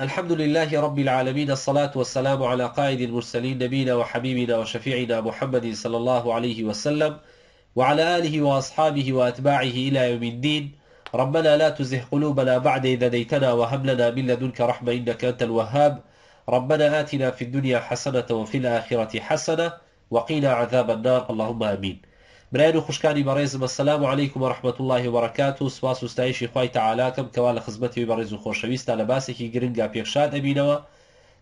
الحمد لله رب العالمين الصلاة والسلام على قائد المرسلين نبينا وحبيبنا وشفيعنا محمد صلى الله عليه وسلم وعلى آله وأصحابه وأتباعه إلى يوم الدين. ربنا لا تزه قلوبنا بعد إذا ديتنا وهب لنا من لدنك رحمة إنك أنت الوهاب. ربنا آتنا في الدنيا حسنة وفي الآخرة حسنة وقينا عذاب النار. اللهم آمين. برایان و خوشکانی بەڕێزم السلام عليكم ورحمة الله وبركاته سپاس و ستایشی خی تعالاکەم کەوا لە خزمەتی بەڕێز و خۆشەویستە لە باسێکی گرنگا پێشاد ئەبینەوە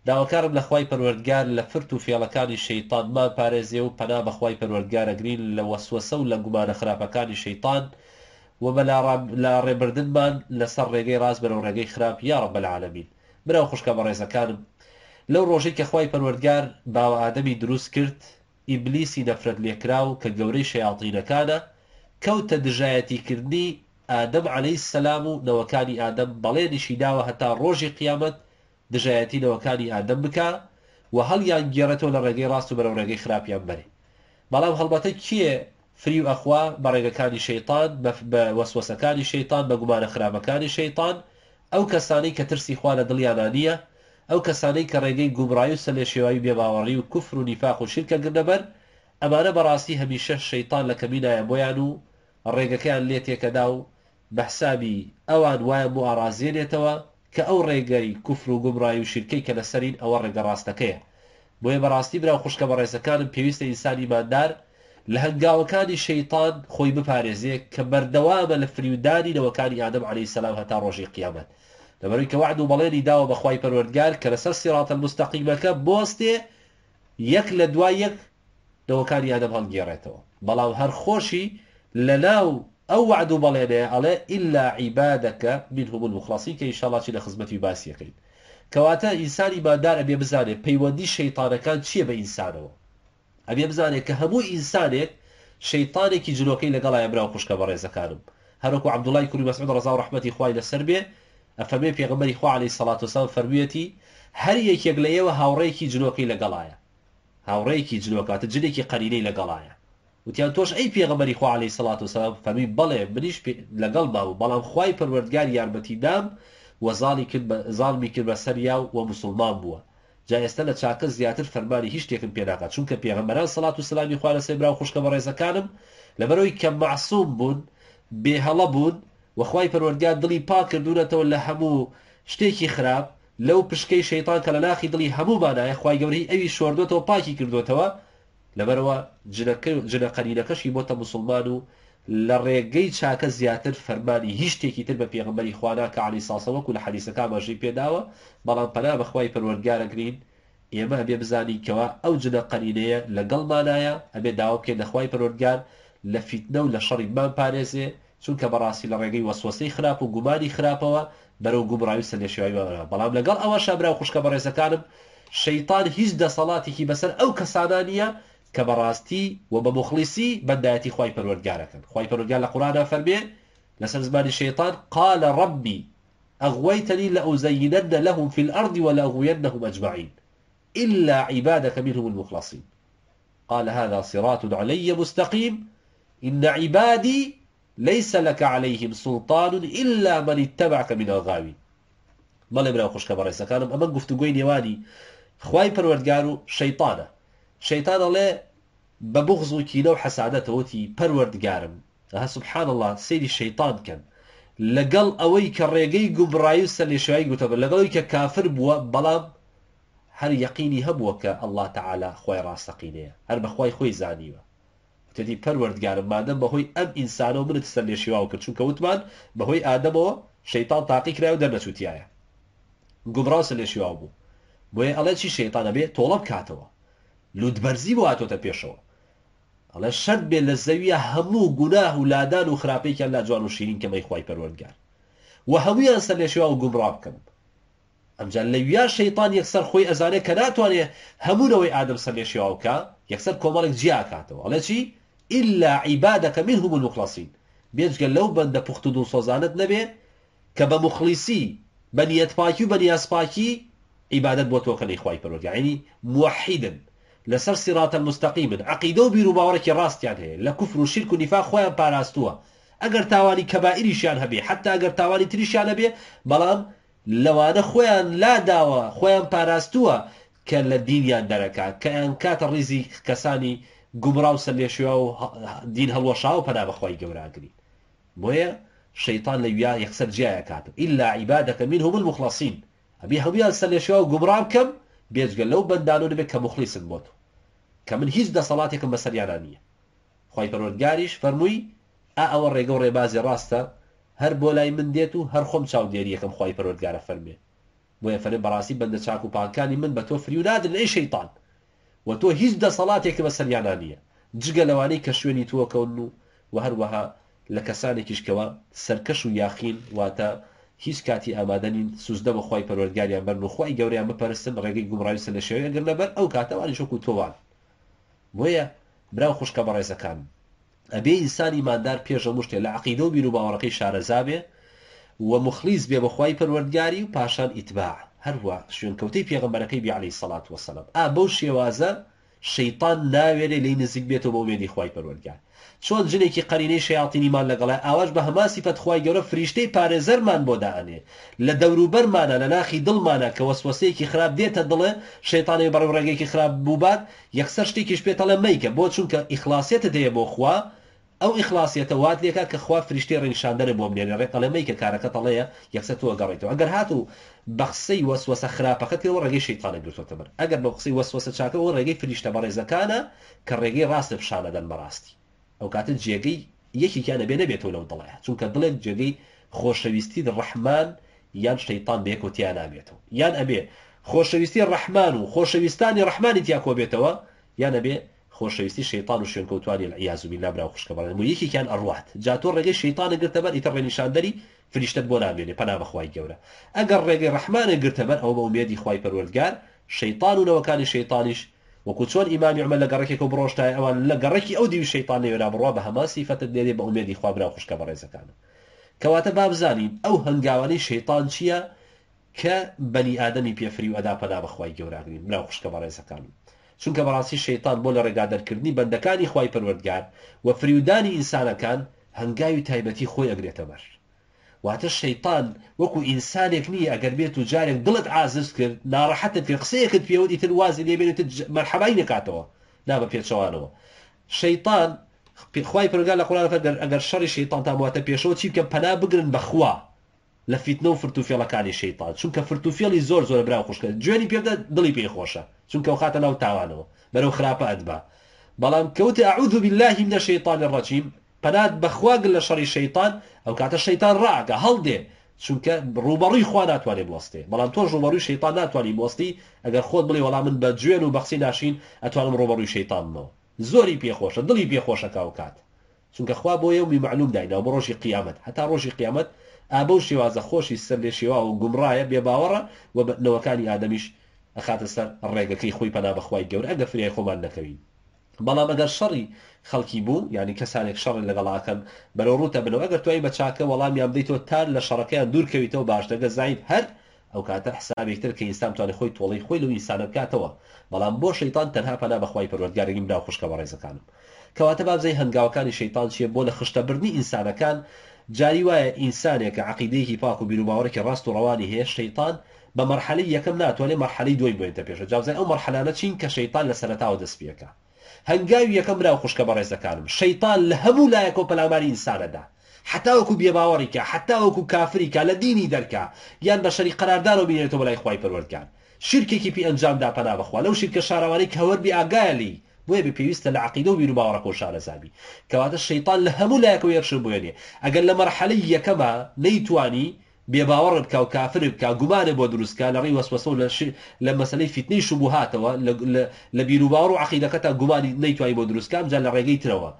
داواکارم لە خی پەروەردگار لە فرت و فێڵەکانی شەیتانمان پارێزیێ و پەنا بەخوای پەروەردگارەگرین لە وەسوەسە و لە گومانە خراپەکانی شەیتان و بە لا ڕێبردنمان لەسەر ڕێگەی ڕاست بەرەو ڕێگەی خراپ. یاڕە بەلعاالمین برا خوشکە بە ڕێزەکانم لەو ڕۆژەی کە خی پەروەردگار باوە ئادەمی دروست کرد ئیبلیسی نەفرەت لێکراو کە گەورەی شەیاڵتینەکانە کەوتە دژایەتیکردنی ئادەم عليهەی سەسلام و نەوەکانی ئادەم بەڵێنیشی داوە هەتا ڕۆژی قیامەت دژایەتی نەوەکانی ئادەم بکە و هەڵیان گێڕێتەوە لە ڕێگەی ڕاست و بەرەو ڕێگەی خراپیان بەرێ. بەڵام هەڵبەتە کیە فری و ئەخوا بە ڕێگەکانی شەیتان بە وەسوەسەکانی شەیتان بە گومانە خراپەکانی شەیتان ئەو کەسانی کە ترسی خوا لە دڵیانە نییە ئەو کەسانەی کە ڕێگەی گومڕایی و سەلێشێوایی بێباوەڕی و کوفر و نیفاق و شرکە گرنەبەر ئەمانە بەڕاستی هەمیشە شەیتان لە کەمینایە بۆیان و ڕێگەکەیان لێ تێکەدا و بەحسابی ئەوان وایە بۆ ئارازیێنێتەوە کە ئەو ڕێگەی کوفر و گومڕایی و شیرکەی کە لەسەرین ئەوە ڕێگە ڕاستەکەیە. بۆیە بەڕاستی برا خوشکە بە ڕێزەکانم پێویستە ئینسانی مادار لە هەنگاوەکانی شەیتان خۆی بپارێزێ کە بەردەوامە لە فریودانی نەوەکانی ئادەم عليه سلام هەتا ڕۆژی قیامەت. لەبەروی کە وعد و بەڵێنی داوە بەخوای پەروەردگار کە لەسەر سیڕاتە المستەقیمەکە بۆستێ یەک لە دوای یەک دەوەکانی ئادەم هەڵگێڕێتەوە بەڵام هەر خۆشی لە ناو ئەو وعد و بەڵێنەیە ئەڵێ ئللا عیبادەکە منهم المخلصین کە ئیشاڵاتی لە خزمەتی باسیەکەین کەواتە ئینسانی مادار ئەبێ بزانێت پەیوەندی شەیطانەکان چییە بە ئینسانەوە؟ ئەبێ بزانێت کە هەموو ئینسانێک شەیطانێکی جلۆکەی لەگەڵای برا خوشکە بە ڕێزەکانم. هەروکو عبدوڵای کوری مەسعود ڕزا و ڕحمەتی خوای لەسەر بێ ئەفەرمێ پێغمەری خوا عليه سەڵات وسلام فەرموویەتی هەر یەکێک لە ئێوە هاوڕێکی جلۆکەی لەگەڵایە. هاوڕێکی جلۆکاتە جلێکی قەرینەی لەگەڵایە. وتیان تۆش ئەی پێغمەری خوا عليه سەڵات وسلام فەرمی بەڵێ منیش لەگەڵ باو بەڵام خوای پەروەردگار یارمەتی دام وەزاڵی کرد زاڵمی کرد بە سەریا و مسلمان بووە. جا ئێستا لە چاکە زیاتر فەرمانی هیچ شتێکم پێناکات چونکە پێغمبەران سەڵات و سلامی خوا لە سێبرا و خوشکە بە ڕێزەکانم لەبەرەوەی کە معسووم بوون بێهەڵە وەخوای پەروەردگار دڵی پاک کردوونەتەوە لە هەموو شتێکی خراپ لەو پشکەی شەیتان کە لە ناخی دڵی هەموو بانایە خی گەوری ئەوی شۆردوێتەوە پاکی کردوێتەوە لەبەرەوە جنە قەرینەکەشی بۆتە مسلمان و لە ڕێگەی چاکە زیاتر فەرمانی هیچ شتێکی تر بە پێغمبەری خوانا کە علی ساسەوەکو لە حەلیسەکە بەژی پێداوە بەڵام پەنا بەخوای پەروەرگارەگرین ئێمە ئەبێ بزانی کەەوە ئەو جنە قەرینەیە لەگەڵمانایە ئەبێ داوا بکەین لەخوای پەروەرگار لە فیتنە و لە شەڕیمان پارێزێ چونکە بەڕاستی لە ڕێگەی وەسوەسەی خراپ و گومانی خراپەوە بەرەو گومڕاوی سەلێشیوی بەڵام لەگەڵ ئەوە شابرا خوشکە بەڕێزەکانم شەیتان هیچ دەسەڵاتێکی بەسەر ئەو کەسانانیە کە بەڕاستی و بە مخلیسی بەندایەتی خی پەروەرگارەکەن خی پەرۆگار لە قورانە فەرمێ لەسەر زمانی شەیطان قال ربي أغويتني لأزينن لهم في الأرض ولأغوينهم أجمعين إلا عبادك منهم المخلصين قال هذا صراط علي مستقيم إن عبادي ليس لك عليهم سلطان إلا من اتبعك من الغاوين بەڵێ برا خوشکە بەڕێسەکانم ئەمە گفتوگوی نێوانی خی پەروەردگار و شەیتانە شەیتان ئەڵێ بە بغز و کینە و حەسادەتەوەتی پەروەردگارم ها سبحان الله سەیری شەیتان کەن لەگەڵ ئەوەی کە ڕێگەی گوبڕایی و سەرلێشایی گوتەبە لەگەڵی کە کافر بووە بەڵام هەر یەقینی هەبووە کە الله تعالا خۆی ڕاستەقینەیە هەر بەخوای خۆی زانیوە تدی پەروەردگارم مادەم بەهۆی ئەم ئینسانە و منت سەر لێشیواو کرد. چونکە وتمان بەهۆی ئادەمەوە شەیتان تاقی کرای و دەرنەچوتیایە. گوبڕاو سەر لێشیوا بوو. بۆیە ئەڵێ چی شەیتانە بێ؟ تۆڵە بکاتەوە لودبەرزی بۆ هاتۆتە پێشەوە. ئەڵێ شەر بێ لە زەویە هەموو گوناه و لادان و خراپێکیان لا جوان و شیرین کەمەی خی پەروەردگار. و هەمویان سەر لێشیوا و گومڕا بکەم. ئەمجا لەویا شەیطان یەکسەر خۆی ئەزانێت کە ناتوانێت هەموونەوەی ئادەم سەر لێشیواوکە یەکسەر کۆمەڵێک جیا کاتەوە ئەڵێ چی؟ إلا عبادك منهم المخلصين. بيجگە لەو بەندە پوخت و دڵ سۆزانت نەبێ کە بە مخلیسی بەنیەت پاکی و بەنیاز پاکی عیبادت بۆ تۆکەی خی پەرۆگە ینی موحیدن لەسەر سیراتە مستەقیمن عقیدە و بیر و باوەڕێکی ڕاستیان هەیە لە کوفر و شیر و نیفا خۆیان پاراستووە ئەگەر تاوانی کەبائریشیان هەبێ حتا ئەگەر تاوانی تریشیان هەبێ بەڵام لەوانە خۆیان لاداوە خۆیان پاراستووە کە لە دینیان گومڕاو سەرلێشوە و دین هەڵوەشا و پەنا بەخوای گەوراگرین بۆیە شەیطان لە ویا یەکسەر جیایە کات ئللا عیبادەکە من هم المخلصین ئەبی هەمویان سەرلێشوە و گومڕام کەم بێجگە لەو بەندانۆ دەبێت کە مخلیسن بۆ کە من هیچ دەسەڵاتێکم بەسەریانە نییە. خی پەرۆرگاریش فەرمووی ئا ئەوە ڕێگە و ڕێبازی ڕاستە هەر بۆ لای من دێت و هەر خۆم چاودێری یەکەم خی پەرۆرگارە فەرمێ. بۆیە فەرێ بەڕاستی بەندە چاک و پاکانی من بە تۆ فریونادن ئەی شەیتان. و تۆ هیچ دەسەڵاتێکە بە سەریانە نییە. جگە لەوانەی کە شوێنی تووەکەون و و هەروەها لە کەسانێکیشکەوە سەرکەش و یاخین واتە هیچ کاتی ئامادەنین سوزدە بە خی پەروەرگاریان بەر و خی گەوریان بپەرستن ڕێگەی گومڕاوی سە لە شێوەیە گەر لەبەر ئەو کاتەوانی شۆک و تۆوان. بۆیە براو خوشکە بەڕێزەکان ئەبێ ئینسانی مادار پێشە مشتێ لە عقیدە و بیر و باوەڕەکەی شارەزابێ و مخلیز بێ بەخوای پەروەردگاری و پاشان ئیتباع. هەروە شوێنکەوتەی پێغمبەرەکەی بی عليه سەڵات وسلام ئا بەو شێوازە شەیطان ناوێرێ لی نزیک بێتەوە بۆ وێنی خی پەروەرگار چۆن جنێکی قەرینەی شیاتینیمان لەگەڵای ئاواش بە هەماسی پەتخوای گەورە فریشتەی پارێزەرمان بۆ داانێ لە دەوروبەرمانە لە ناخی دڵمانە کە وەسوەسەیەکی خراپ دێتە دڵێ شەیتانی بەڕ ڕێگەیەکی خراپ بووبات یەکسەر شتێکیش پێتەڵە مەیکە. بۆ چونکە ئیخلاسێتە دەیە بۆ خوا ئەو ئیخلاسیەتە وات لێکە کە خوا فریشتی ڕێنشاندنە بۆ بنێنێ ڕێقەڵەمەی کە کارەکە تەڵەیە یەکسەر تۆ گەڕێتەوە ئەگەر هاتو بە قسەی وەسوەسە خراپەکەتەوە ڕێگەی شەیتانە گرتوتە بەر ئەگەر بە قسەی وەسوەسە چاکەەوە ڕێگەی فریشتە بەڕێزەکانە کە ڕێگەی ڕاستە پیششانەدەن بەڕاستی ئەو کاتە جێگەی یەکییانە بێ نەبێتەوە لەو دڵێ چونکە دڵێت جێگەی خۆشەویستی ڕەحمان یان شەیتان بێکوتیان نابێتەوە یان ئەبێ خۆشەویستی ڕەحمان و خۆشەویستانی ڕەحمانی تیاکۆ بێتەوە یان ئەبێ خۆشەویستی شەیتان و شوێنکەوتوانی یازوبی نابرا خوشکەبارن و یەکیان ئەڕوات جاتۆ ڕێگەی شەیتانە گرتەبەر ئیتە ڕێنیشاندەری فریشتت بۆ نامێنێ پنا بەخوای گەورە. ئەگەر ڕێگەی ڕەحمانە گرتەبەر ئەو بە ومێدی خی پەروەردگار شەیتان و نەوەکانی شەیتانیش وەکو چۆن ئیمامی عمە لە گەڕێکێک و بڕۆشتای ئەوان لە گەڕێکی ئەو دیوی شەیتانی وێرا بڕوا بە هەما سیفەتت دێرێ بە ئومێدی خوابرا خوشکە بە ڕێزەکانە. کەواتە بابزانین ئەو هەنگاوانەی شەیتان چییە؟ کە بەنی ئادەمی پێفری و ئەدا پەدا بەخوای گەوراگرین مرا خوشکە بە ڕێزەکان چونکە بەڕاستی شەیتان بۆ لە ڕێگادەرکردنی بەندەکانی خی پەروەردگار و فریودانی ئینسانەکان هەنگاوی تایبەتی خۆی ئەگرێتە بەر. واتە شەیطان وەکو ئینسانێک نییە ئەگەر بێت و جارێک دڵت عازز کرد ناڕەحەتت کرد قسەیەکت پێوەی تر وازی لێبێت مەرحەبای نکاتەوە نابە پێچەوانەوە. شەیطان خی پرگا لە قڵان ئەگەر شەڕی شەیطان تامواتە پێشەوە چی بکەم؟ پەنا بگرن بەخوا لە فیتنە و فرتوفێڵەکانی شەیطان چونکە فرتوفێڵی زۆر زۆر برا خوشکە جوێنی پێدا دڵی پێخۆشە چونکە و خاتە ناو تاوانەوە بەرەو خراپە ئەدبا بەڵام کەوت ئەعوذ بالله من الشيطان الرجيم. پەنات بەخواگل لە شەڕی شەیطان ئەو کاتە شەیطان ڕاگە هەڵدێ چونکە ڕوبەڕووی خوا ناتوانێت بوەستێ بەڵام تۆ ڕوبەڕووی شەیطان ناتوانانی بوەستی ئەگەر خۆت بڵێ وەڵام من بە جوێن و بەخسی ناشین ئەتوانم ڕوبەڕووی شەیطانەوە زۆری پێخۆشە دڵی پێخۆشەکە و کات چونکە خوا بۆ یومی معلوم بە ڕۆژی قیامەت هەتا ڕۆژی قیامەت ئابە و شێوازە خۆشی سەر لێ شێوا و گومڕایە بێ باوەڕە و نەوەکانی ئادەمیش ئەخاتە سەر ڕێگەکەی خۆی پەنا بەخوای گەور ئەگە فریای خۆمان نەکەوین. بەڵام ئەگەر شەڕی خەڵکی بوو ینی کەسانێک شەڕ لەگەڵاکەن بەرەو ڕوتە بنەوە ئەگەر توی بە چاکە وەڵامیان بدەیتەوە تا لە شەڕەکەیان دوورکەویتەوە باش دەگە زین هەر ئەو کاتە حسابێکتر کە ئینسان توانێت خۆی تۆڵی خۆی لە ئینسانە بکاتەوە. بەڵام بۆ شەیتان تەنها پەنا بەخوای پەروەردگارێکی دا خوشکە بە ڕێزەکانم. کەواتە بابزەی هەنگاوەکانی شەیتان چیە؟ بۆ لە خشتەبرنی ئینسانەکان جاری وایە ئینسانێکە عقیدەیەکی پاک و بیرروباوەڕێکی ڕاست و ڕەوانی هەیە شەیتان بە مەرحەلی یەکەم ناتوانێت مەرحەلی دوی بێتە پێشە جاوزای ئەو مەرحەلانە چین کە شەیتان لە سەرتاوە دەستپیەکە هەنگاوی یەکەم را خوشکە بە ڕێزەکانم شەیتان لە هەموو لایەکۆ پەلاماری ئینسانەدا حتاوەکو بێباوەڕیکە حتاوەکو کافریکە لە دینی دەرکا یان بە شەری قەراردار و بینێتەوە بەلای خی پەروەردگار شرکێکی پی ئەنجامدا پەنا بخوا لەو شرکە شارەوانی کەوەربی ئاگایلی بۆیە بە پێویستە لە عقیدە و بیر و باوەڕە خۆشارە زابی کەواتە شەیتان لە هەموو لایەکە یەرشن بێنێ ئەگەر لە مەرحەلی یەکەمە نەیتوانی بێباوەڕ بکە و کافر بکە گومانە بۆ دروستکە لە ڕێی وەسوەسە و لە مەسلەی فیتنی شوبهاتەوە لە بیرروباوە و عقیدەکەتا گومانی نەیتوانی بۆ دروستکام جا لە ڕێگەی ترەوە.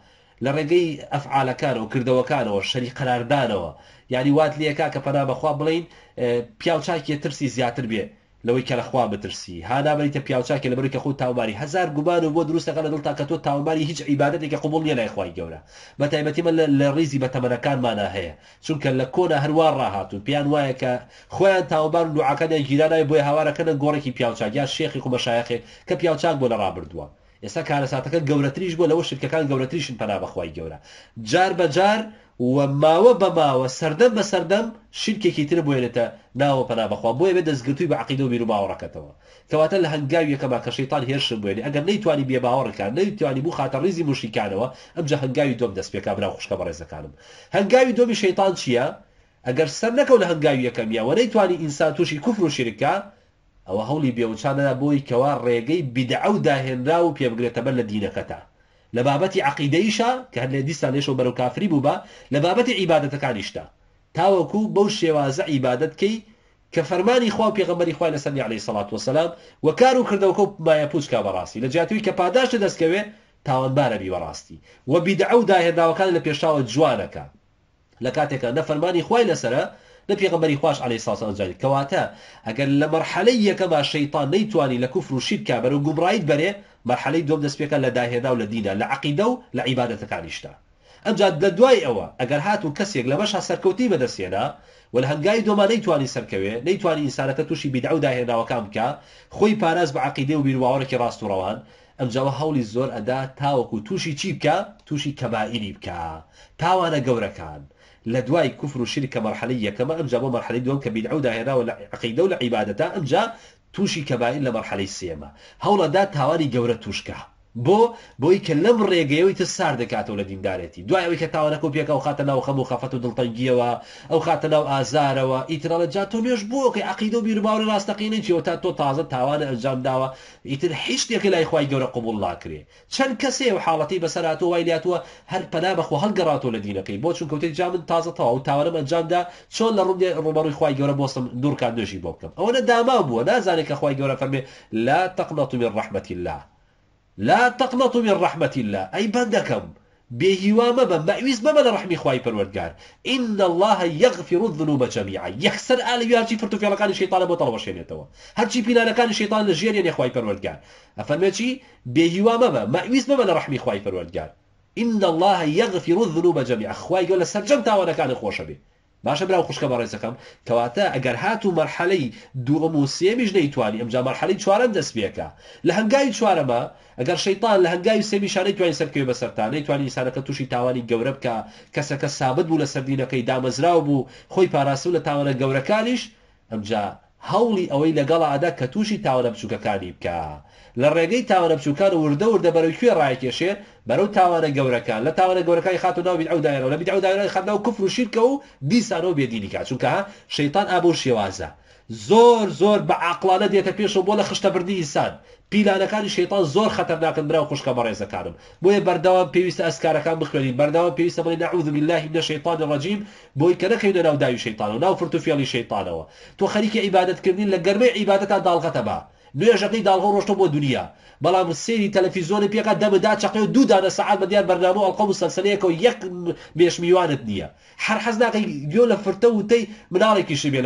لە ڕێگەی ئەفعالەکانەوە کردەوەکانەوە شەری قەراردانەوە. یعنی وات لەکە کە پەنا بەخوا بڵین پیاوچاکی ترسی زیاتر بێ. لەوەی کە لەخوا بترسی هانابریتە پیاوچاکە لە بەرەکە خۆ تاوباری هزار گوبان و بۆ دروستەکە لە دڵتا کە تۆ تاوباری هیچ عیباەتێکە قوبڵ نیە لای خخوای گەورە بە تایبەتیمە لە ڕیزی بە تەمەەکانمانە هەیە چونکە لە کۆنا هەروە ڕاهاتون پیان وایە کە خۆیان تاوبار و دوعاکەە گیرانای بۆی هاوارەکەنە گۆڕێکی پیاوچاک یا شێخی کومەشایەخێ کە پیاوچاک بۆ لە ڕابردووە ئێستا کارەساتەکە گەورەتریش بۆ لەوە شرکەکان گەورەتریشن پەنا بەخوای گەورە جار بە جار و ماوە بە ماوە سەردەم بە سەردەم شرکێکی تر بێنێتە ناوە پنا بەخوا بۆیە بێ دەستگرتووی بە عقیدە و بیر و باوەڕەکەتەوە. کەواتە لە هەنگاویەکەما کە شەیتان هێرشم بێنێ ئەگەر نەیتوانی بێ باوەڕەکان نەیتوانی بوو خاتە ڕیزی مشیکانەوە ئەمجا هەنگاوی دۆم دەست پێکا برا خوشکە بە ڕێزەکانم. هەنگاوی دۆمی شەیتان چییە؟ ئەگەر سەر نەکەو لە هەنگاوی یەکەمیە و نەیتوانی ئینسان تووشی کوفر و شیرکە ئەوە هەولی بێوچانەدا بۆی کەوا ڕێگەی بیدعە و داهێنرا و پێبگرێتە بەر لە دینەکەتا. لە بابەتی عقیدەیشە کە هەر لێ دیسان لێشەوە بەرەو کافری بوو بە لە بابەتی عیباەتەکانیشتا تاوەکو بەو شێوازە عیباەتکەی کە عليه سڵات وسلام و کار و کردەوەکە مایە پوچکا بەڕاستی لە جاتوی کە پاداشە دەستکەوێ تاوانبارە بی بەڕاستی و بیدعە و داهێنراوەکان لە پێشاوە لە پێغەمبەری خوش عليه ساسان جاری کەواتە ئەگەر لە مەرحەلەی یەکەما شەیطان نەیتوانی لە کوفر و شیرکە بەرە و گومڕایت بەرێ مەرحەلەی دۆم دەستپێکە لە داهێدا و لە دینە لە عقیدە و لە عیباەتەکانیشتا ئەمجا لە دوای ئەوە ئەگەر هات و کەسێک لە بەشا سەرکەوتی بەدەستێنا و لە هەنگای دۆما نەیتوانی سەرکەوێ نەیتوانی ئینسانەکە تووشی بیدع و داهێناوەکان بکە خۆی پاراز بە و بیرواوەڕێکی ڕاست و ڕەوان ئەمجاوە هەولی زۆر ئەدا تاوەکو تووشی چی بکە تووشی کەبائیری بکە تاوانە گەورەکان لە دوای کوفر و شرکە مەرحەلی یەکەمە ئەمجا بۆ مەرحەلی دوم کە بیدع و داهێنا و لە عقیدە و لە عیبادەتا ئەمجا تووشی کەبائیر لە مەرحەلەی سێمە هەوڵەدا تاوانی گەورە توشکە بۆ بۆی کە لەم ڕێگەیەوەی تە سار دەکاتەوە لە دیندارێتی دوای ئەوەی کە تاوانەکە و پێکە و خاتە ناو خەم و خەفەت و دڵتەنگیەوە ئەو خاتە ناو ئازارەوە. ئیترە جا تۆ نوێش بۆکە عقیدە و بیرباوری ڕاستەقینە چیەوە تا تۆ تازە تاوانە ئەنجام داوە. ئیتر هیچ لای خی گەورە قوبول لاکرێ چەند کەسێ و حاڵەتی بەسەراتۆ وای لاتوە هەر پەنا بەخۆ هەڵگەڕاتۆ لە دینەکەی. بۆ چون کەوتی جامن تازە تەوا و تاوانم ئەنجامدا چۆن لە ڕوودێ ڕوبەڕووی خی گەورە بۆستم دوورکان نوێژی بۆ داما بووە. نازانێت کە خی گەورە فەرمێ لا تەقنەت من ڕحمەتی الله لا تقنطوا من رحمة الله. أي بندكم. بهوا مبا مأويز مبا لرحمي خواهي پروردگار. إن الله يغفر الذنوب جميعا. يكسر آل يارجي فرتو في لقان الشيطان بو طلب الشيطان هرچي بينا لكان الشيطان لجير يعني خواهي پروردگار أفرمي بهوا مبا مأويز مبا لرحمي خواهي پروردگار. إن الله يغفر الذنوب جميعا. خواهي قول سرجم تاوانا كان خوش به باشە براو خوشکە بە ڕێزەکەم. کەواتە ئەگەر هات و مەرحەلەی دووەم و سێمیش نەیتوانی ئەمجا مەرحەلی چوارم دەست بێکە. لە هەنگاوی چوارەمە ئەگەر شەیتان لە هەنگاوی سێمی شانەی توانین سەرکەوێ بەسەرتان نەیتوانی ئسانەکە تووشی تاوانی گەورە بکە کەسەکە سابت بوو لە سەردینەکەی دامەزراو بوو خۆی پاراسی لە تاوانە گەورەکانیش ئەمجا هەوڵی ئەوەی لەگەڵ ئادا کە تووشی تاوانە بچووکەکانی بکە. لە ڕێگەی تاوانە بچووکان وردە وردە بەرەو کوێ ڕایکێشێ؟ بەرەو تاوانە گەورەکان. لە تاوانە گەورەکانی خات و ناوی ئەو دایرەوە لە بیدعو دایرە خەتنا و کوفر و شیرکە و دیسانەوە بێدینی کا چونکە شەیتان ئابوو شێوازە. زۆر زۆر بە عقلانە دێتە پێشەوە بۆ لە خشتە بردی ئیسان. پیلانەکانی شێتان زۆر خەتەرناکەن برا خوشکە بە ڕێزەکانم بۆیە بەردەوام پێویستە ئەسکارەکان بخوێنین. بەردەوام پێویستە بڵی نعوذ بالله من الشیطان الرجیم. بۆی کە نەکەینە ناو داوی شەیطانەوە ناو فرتوفیالی شەیطانەوە. تۆ خەریکە عیبادەتکردین لە گەرمەی عیبادەتا داڵغەتە بە. نوێژەکەی داڵغە ڕۆشتە بۆ دنیا بەڵام سێری تەلەفیزۆنی پێکە دەمەدا چقی و دوو دانە سعات بە دیار بەرنامە ئەڵقۆ و سەلسەنەیەکە و یەک مێشمیوانت نییە هەر حەز ناقی گوێ لە فرتە و تی مناڵێکیشی بێ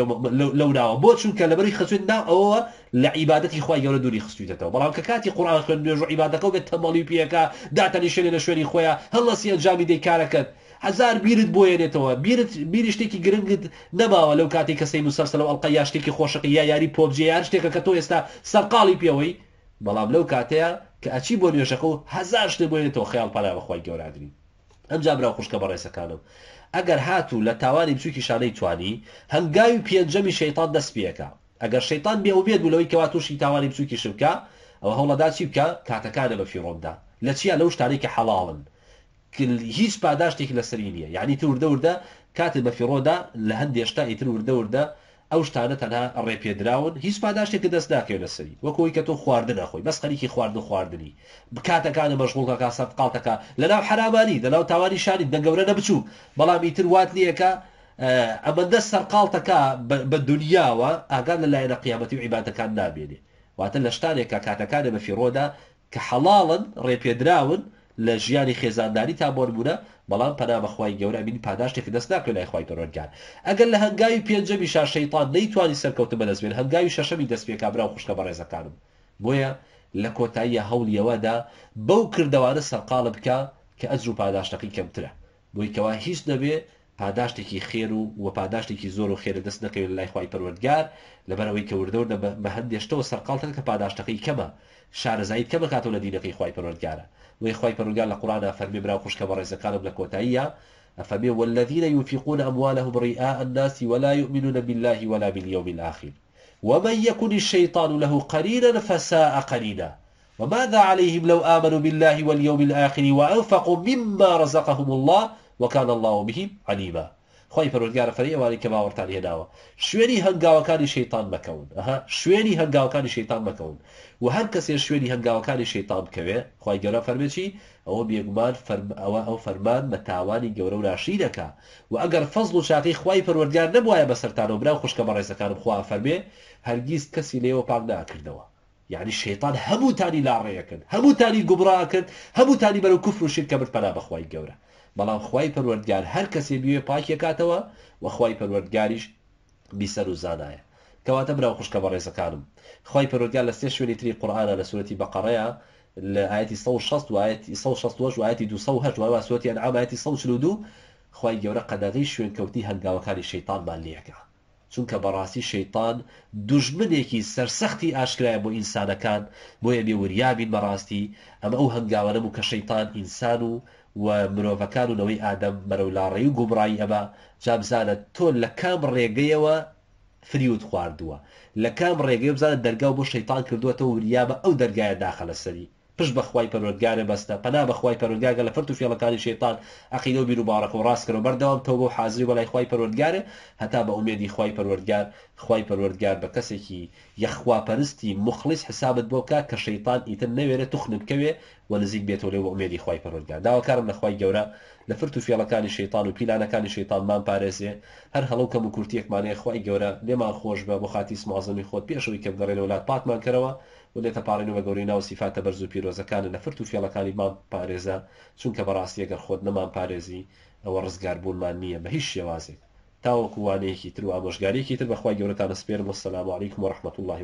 لەو ناوە بۆ چونکە لەبەری خەسوێت نا ئەوە لە عیباەتی خخوای گەورە دووری خستویتەوە بەڵام کە کاتی قڕان خوێن نوێژ و عیباەکە بێت تەمەڵی پێەکە داتەنی شوێنە لە شوێنی خۆیان هەڵەسی ئەنجامی دەی کارەکەت هزار بیرت بۆیێنێتەوە بیرت بیری شتێکی گرنگت نەماوە لەو کاتی کەسەی مسەرسە لەو ئەڵلقە یا شتێکی خۆشقی یا یاری پۆبجێ یار شتێکە کە تۆ ئێستا سەرقاڵی پێوەی بەڵام لەو کاتەیە کە ئەچی بۆ نوێژەکە و هزار شتێ بۆێتەوە خیال پالا بەخوای گەورادرین ئەم جابرا خوشکە بە ڕێسەکانم. ئەگەر هاتوو لە تاوانی بچووکی شانەی توانی هەنگاوی پێنجەمی شەیتان دەست پێەکە ئەگەر شەیتان بێ و بێت بولەوەی کەوا تووشی تاوانی بچووکی شبکە ئەوە هەوڵەدا چی بکە؟ کاتەکانە بە فیڕۆمدا لە چیە؟ لەو شتانی کە حەڵاڵن هیچ پاداشتێکی لەسەری نییە یعنی تووردە وردە کاتێ بە فیڕۆدا لە هەندێشتا ئیتر وردە وردە ئەو شتانە تەنها ڕێپێدراون هیچ پاداشتێککە دەست ناکەێت لەسەری وەکەوەی کە تۆ خواردن نەخۆی بەس خەریکی خواردن خواردنی بکاتەکانە مەشغولەکە سەرقالتەکە لەناو حرامانی لەناو تاوانی شانی دەگەورە نەبچوو بەڵام ئیتر وات نییەکە ئەمەندە سەرقالتەکە بە دنیاوە ئاگان لە لایەنە قیامەتی و عیباتەکان نابێنێ واتە لە شتانێکە کاتەکانە بە فیرۆدا کە حەڵاڵن ڕێپێدراون لە ژیانی خێزانداری تا بۆربوونە بەڵام پەنا بەخوای گەورە بینی پاداشتێک دەست ناکە لای خخوای پەرۆرگار ئەگەر لە هەنگاوی پێنجەمی شار شەیطان نەیتوانی سەرکەوت بەدەستبێن هەنگاوی شەشەمی دەست پێ کابرا و خوشکە بە ڕێزەکانم. بۆیە لە کۆتاییە هەولیەوەدا بەو کردوانە سەرقاڵە بکە کە ئەجر و پاداشتەکەی کەمترە. بۆی کەوا هیچ نەبێ پاداشتێکی خێر و و پاداشتێکی زۆر و خێرە دەست نەکەوێت لای خی پەروەردگار لەبەرەوەی کە وردەوردە بە هەندێشتەوە سەرقالتن کە پاداشتەکەی کەمە. شارەزایت کەمە کاتەوە لە دینەکەی خی پەروەردگارە. وی خی پەرگار لە قورانە فەرمی برا خوشکە بە ڕێزەکانم لە کۆتاییە. أفمن والذين ينفقون أموالهم رئاء الناس ولا يؤمنون بالله ولا باليوم الآخر. ومن يكن الشيطان له قرينا فساء قرينا وماذا عليهم لو آمنوا بالله واليوم الآخر وأنفقوا مما رزقهم الله؟ وكان الله بهم عليما خۆی پەرۆرگارە فەریەوانی کە باوەڕتان هێناوە. شوێنی هەنگاوەکانی شەیتان مەکەون. ئەها شوێنی هەنگاوەکانی شەیتان مەکەون. و هەر کەسێ شوێنی هەنگاوەکانی شەیتان بکەوێ خی گەورە فەرمێکی ئەوە بێگومان ئەوە ئەو فەرمان بە تاوانی گەورە و راشی دەکا. و ئەگەر فەزل و شاقی خی پەروەرگار نبواە بەسەرتان و برا خوشکە بە ڕێزەکانم خوا فەرمێ هەرگیز کەسی لێوە پاک ناکردەوە. یعنی شێتان هەمووتانی لاڕێەکەن هەمووتانی گوبراکرد هەمووتانی بەرەو کوفر و شیر کە بر پەنا بەخوای گەورە. بەڵام خی پەروەردگار هەر کەسێ بوێ پاکێکاتەوە وەخوای پەروەردگاریش بیسەر و زانایە. کەواتە براو خوشکە بە ڕێزەکانم. خی پەرۆگار لە سێ شوێنی تری قورآانە لە سوەتی بەقەڕەیە لە ئاەتی 16 وایەتی 16 وایەتی 2 وای سوەتیان ئامایەتی 1 خی گەورە قەدەغی شوێن کەوتی هەنگاوەکانی شەیتانمان لەکە چونکە بەڕاستی شەیتان دوژمنێکی سەرسەختی ئاشکرایە بۆ ئینسانەکان بۆیە بێوریابین بەڕاستی ئەمە ئەو هەنگاوەنە بوو کە شەیتان ئینسان و و مرۆڤەکان و نەوەی ئادەم بەرەولاڕێی و گومڕایی ئەمە. جابزانە تۆ لە کام ڕێگەیەوە فریوت خواردووە. لە کام ڕێگەی بزانە دەرگا بۆ شەیتان کردووەتە وریابە ئەو دەرگایە داخە لە سەری. پشت بەخوای پەرۆگارە بەستە. پنا بەخوای پەرۆگاگە لە فرت و فێڵەکانی شێتان عقیدە و بیر و بارەکە و ڕاستکە و بەردەوام تۆ بۆ حازری بەلای خی پەرۆرگارە هەتا بە ئومێدی خی پەروەردگار خی پەروەردگار بە کەسێکی یەخواپەرستی مخلیس حسابت بۆکە کە شەیتان ئیتر نەوێرە توخنت بکەوێ و نزیک بێتەوە لێ ئومێدی خی پەروەردگار. داواکارم لەخوای گەورە لە فرت و فێڵەکانی شەیتان و پیلانەکانی شەیتانمان پارێزێ. هەر هەڵو کەم و کورتێکمانەیە خی گەورە لێمان خۆش بە بۆ خاتی سمازمی خۆت پێشەوەی کەم گەڕێنە وڵات پاتمان کەرەوە. و لێتە پارێن بە گەوری ناو سیفاتە بەرز و پیرۆزەکانە لە فرت و فێڵەکانی مان پارێزە چونکە بەڕاستی ئەگەر خۆت نەمان پارێزی ئەوە ڕزگار بوونمان نییە بە هیچ شێوازێک. تاوەکووانەیەکی تر و ئامۆژگارێکی تر بەخوای گەورەتان سپێر وەسەلام علیکم و رحمت الله